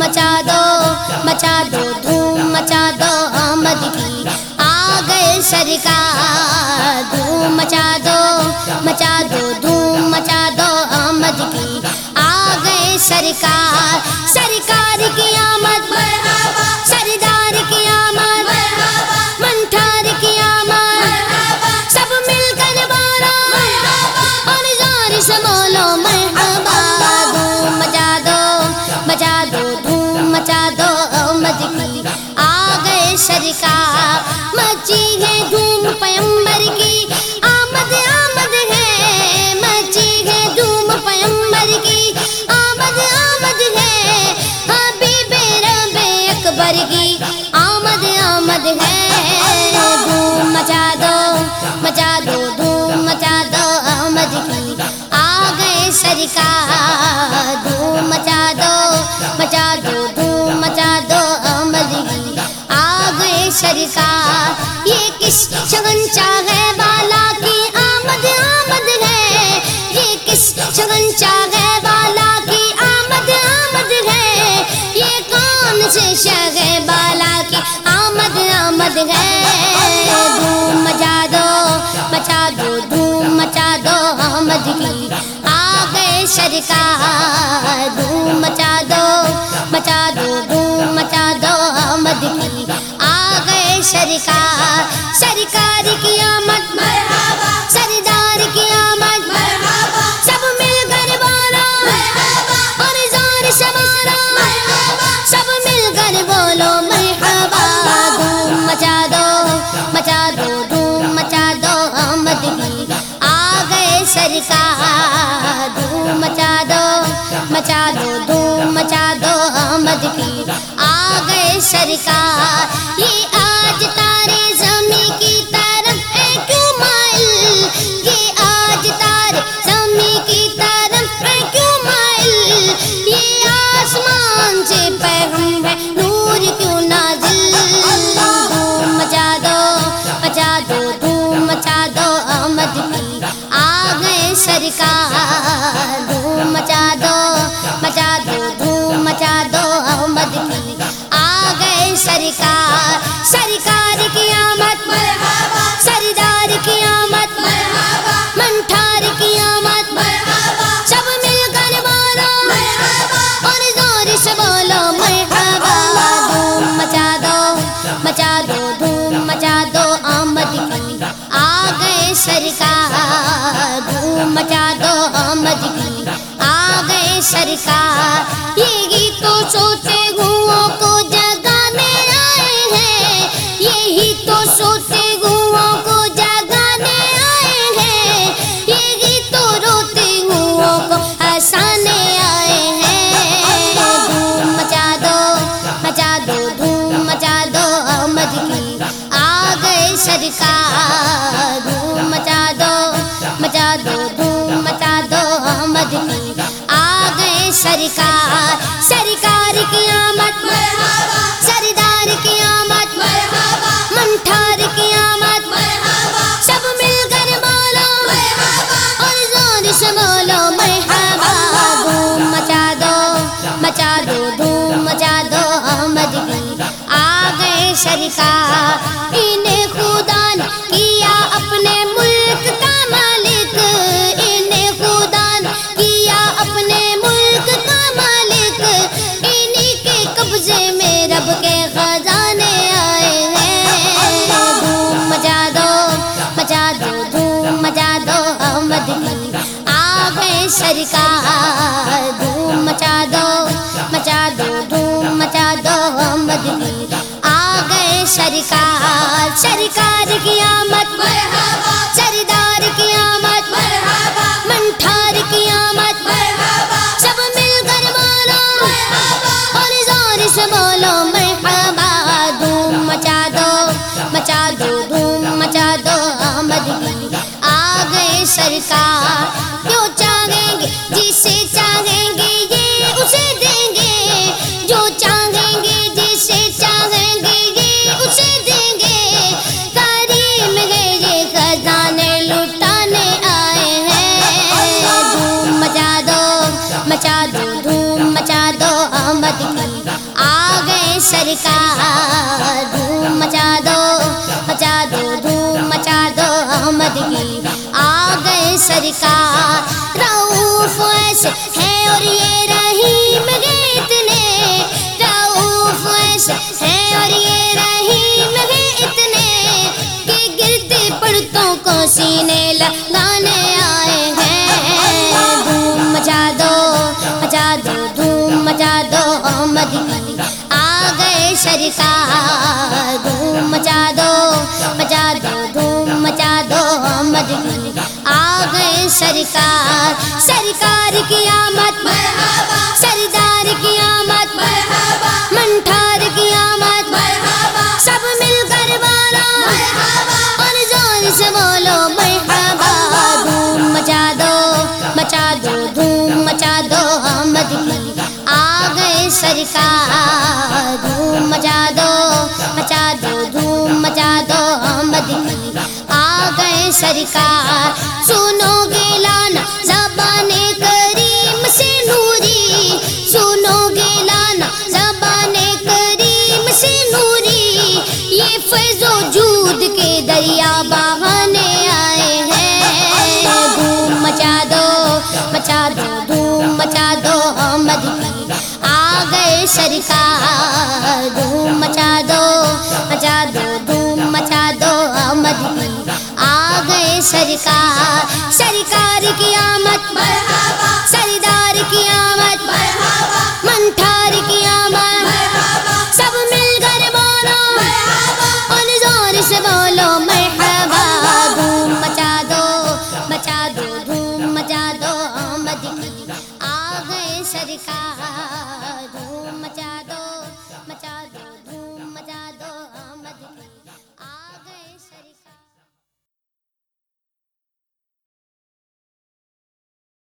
مچا دو مچا دو، دھوم مچا دو آمد کی۔ آ گئے سرکار، دھوم مچا دو مچا دو، دھوم مچا دو آمد کی۔ آ گئے سرکار گئے سرکار دھوم مچا دو مچا دو، دھوم مچا دو، آمد کی آ گئے سرکار یہ کس شگن چاہے بالا کی؟ آمد آمد ہے۔ یہ کس شگن چاہے بالا کی؟ آمد آمد ہے۔ یہ کون سے شگ بالا کی؟ آمد آمد ہے۔ دھوم مچا دو مچا دو، دھوم مچا دو، آمد کی گئے سرکار دھوم مچا دو مچا دو، دھوم مچا دو آمد کی آ گئے سرکار سرکار کی آمد سردار کی آمد سب مل کر بولو اور زور سے سب مل کر بولو، مرحبا، دھوم مچا دو مچا دو، دھوم مچا دو آمد کی آ گئے سرکار دھوم مچا دو مچا دو دھوم مچا دو آمد کی آ گئے سرکار یہ سرکار سرکار کی آمد سردار کی آمد منٹھار کی آمد سب مل کر بولو اور زور سے بولو، مرحبا۔ دھوم مچا دو مچا دو، دھوم مچا دو۔ آمد کی جی، آ گئے سرکار۔ گئے سرکار دھوم مچا دو مچا دو، دھوم مچا دو آمد کی آ گئے سرکار سرکار کی آمد، سردار کی آمد، منٹھار کی آمد، سب مل کر بولو اور زور سے بولو، مرحبا، دھوم مچا دو مچا دو، دھوم مچا دو آمد کی آ گئے سرکار آمد کی سرکار، دھوم مچا دو مچا دو، دھوم مچا دو احمد کی۔ آ گئے سرکار رعوف ایسے ہے اور یہ رحیم گے اتنے رعوف ایسے ہے اور یہ رحیم گے اتنے کہ گرتے پڑتوں کو سینے لگانے گئے دھوم مچا دو مچا دو دھوم مچا دو احمد کی آ گئے سرکار سرکار کی آمد سردار کی آمد منٹھار کی آمد سب مل کر بالا اور زور سے بولو مرحبا دھوم مچا دو مچا دو دھوم مچا دو احمد کی آ گئے سرکار دھوم مچا دو مچا دو دھوم مچا دو مدنی آ گئے سرکار۔ سنو گے سرکار، دھوم مچا دو مچا دو، دھوم مچا دو، آمد کی آ گئے سرکار۔ سرکار کی آمد، سردار کی آمد منٹھار کی آمد۔ سب مل کر بولو، اور زور سے بولو، مرحبا۔ دھوم مچا دو مچا دو، دھوم مچا دو، آمد کی آ گئے سرکار۔